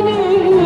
Amen.